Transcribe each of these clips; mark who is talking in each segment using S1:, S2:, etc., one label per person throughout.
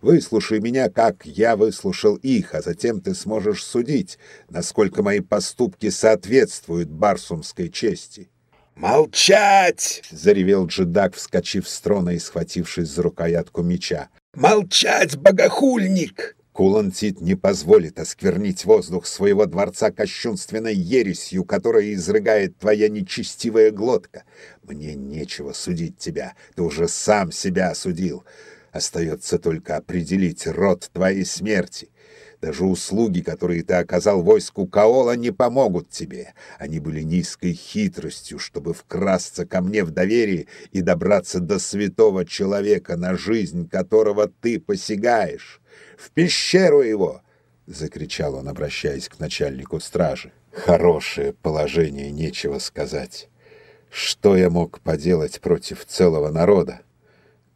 S1: Выслушай меня, как я выслушал их, а затем ты сможешь судить, насколько мои поступки соответствуют барсумской чести».
S2: «Молчать!»
S1: — заревел джедак, вскочив с трона и схватившись за рукоятку меча.
S2: «Молчать, богохульник!»
S1: Кулантит не позволит осквернить воздух своего дворца кощунственной ересью, которая изрыгает твоя нечестивая глотка. Мне нечего судить тебя, ты уже сам себя осудил. Остается только определить род твоей смерти. Даже услуги, которые ты оказал войску Каола, не помогут тебе. Они были низкой хитростью, чтобы вкрасться ко мне в доверие и добраться до святого человека, на жизнь которого ты посягаешь. В пещеру его!» — закричал он, обращаясь к начальнику стражи. «Хорошее положение, нечего сказать. Что я мог поделать против целого народа?»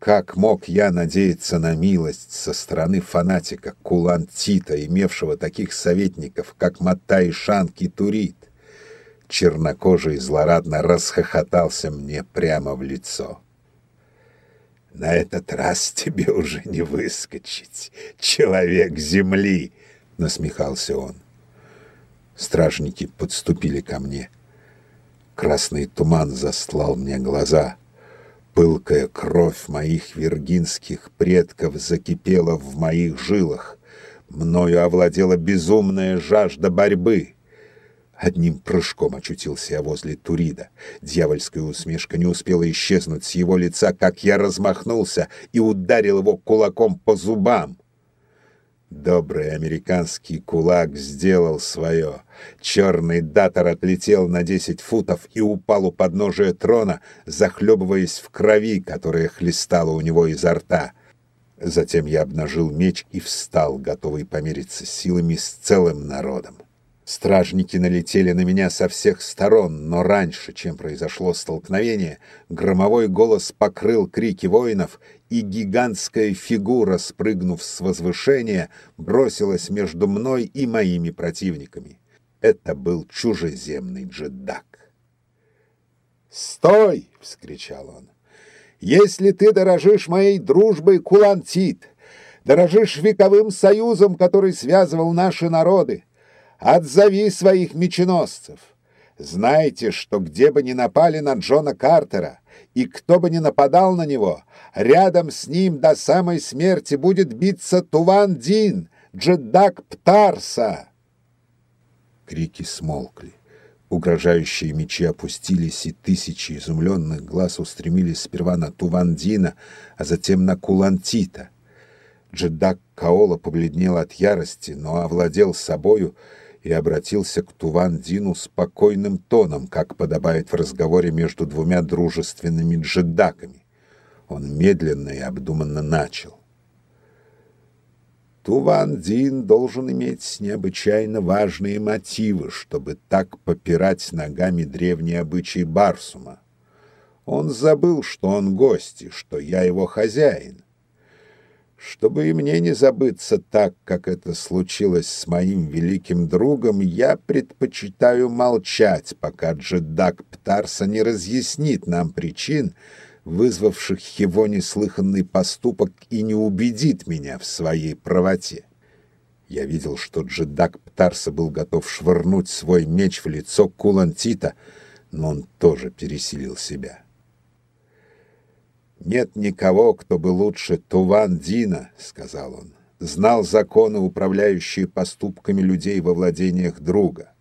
S1: Как мог я надеяться на милость со стороны фанатика Кулантита, имевшего таких советников, как Матай Шанки Турит? Чернокожий злорадно расхохотался мне прямо в лицо. «На этот раз тебе уже не выскочить, человек земли!» — насмехался он. Стражники подступили ко мне. Красный туман застлал мне глаза — Пылкая кровь моих виргинских предков закипела в моих жилах. Мною овладела безумная жажда борьбы. Одним прыжком очутился я возле Турида. Дьявольская усмешка не успела исчезнуть с его лица, как я размахнулся и ударил его кулаком по зубам. Добрый американский кулак сделал свое. Черный датор отлетел на десять футов и упал у подножия трона, захлебываясь в крови, которая хлестала у него изо рта. Затем я обнажил меч и встал, готовый помериться силами с целым народом. Стражники налетели на меня со всех сторон, но раньше, чем произошло столкновение, громовой голос покрыл крики воинов, и гигантская фигура, спрыгнув с возвышения, бросилась между мной и моими противниками. Это был чужеземный джедак. «Стой!» — вскричал он. «Если ты дорожишь моей дружбой, Кулантит, дорожишь вековым союзом, который связывал наши народы, Отзови своих меченосцев. Знайте, что где бы ни напали на Джона Картера, и кто бы ни нападал на него, рядом с ним до самой смерти будет биться Туван-Дин, Джедак Птарса. Крики смолкли. Угрожающие мечи опустились, и тысячи изумленных глаз устремились сперва на Тувандина, а затем на Кулантита. Джедак Каола побледнел от ярости, но овладел собою и обратился к Туван-Дину спокойным тоном, как подобает в разговоре между двумя дружественными джедаками. Он медленно и обдуманно начал. Туван-Дин должен иметь необычайно важные мотивы, чтобы так попирать ногами древние обычаи Барсума. Он забыл, что он гость и что я его хозяин. Чтобы и мне не забыться так, как это случилось с моим великим другом, я предпочитаю молчать, пока Джедак Птарса не разъяснит нам причин, вызвавших его неслыханный поступок и не убедит меня в своей правоте. Я видел, что Джедак Птарса был готов швырнуть свой меч в лицо Кулантита, но он тоже пересилил себя. «Нет никого, кто бы лучше Туван-Дина», — сказал он, — знал законы, управляющие поступками людей во владениях друга.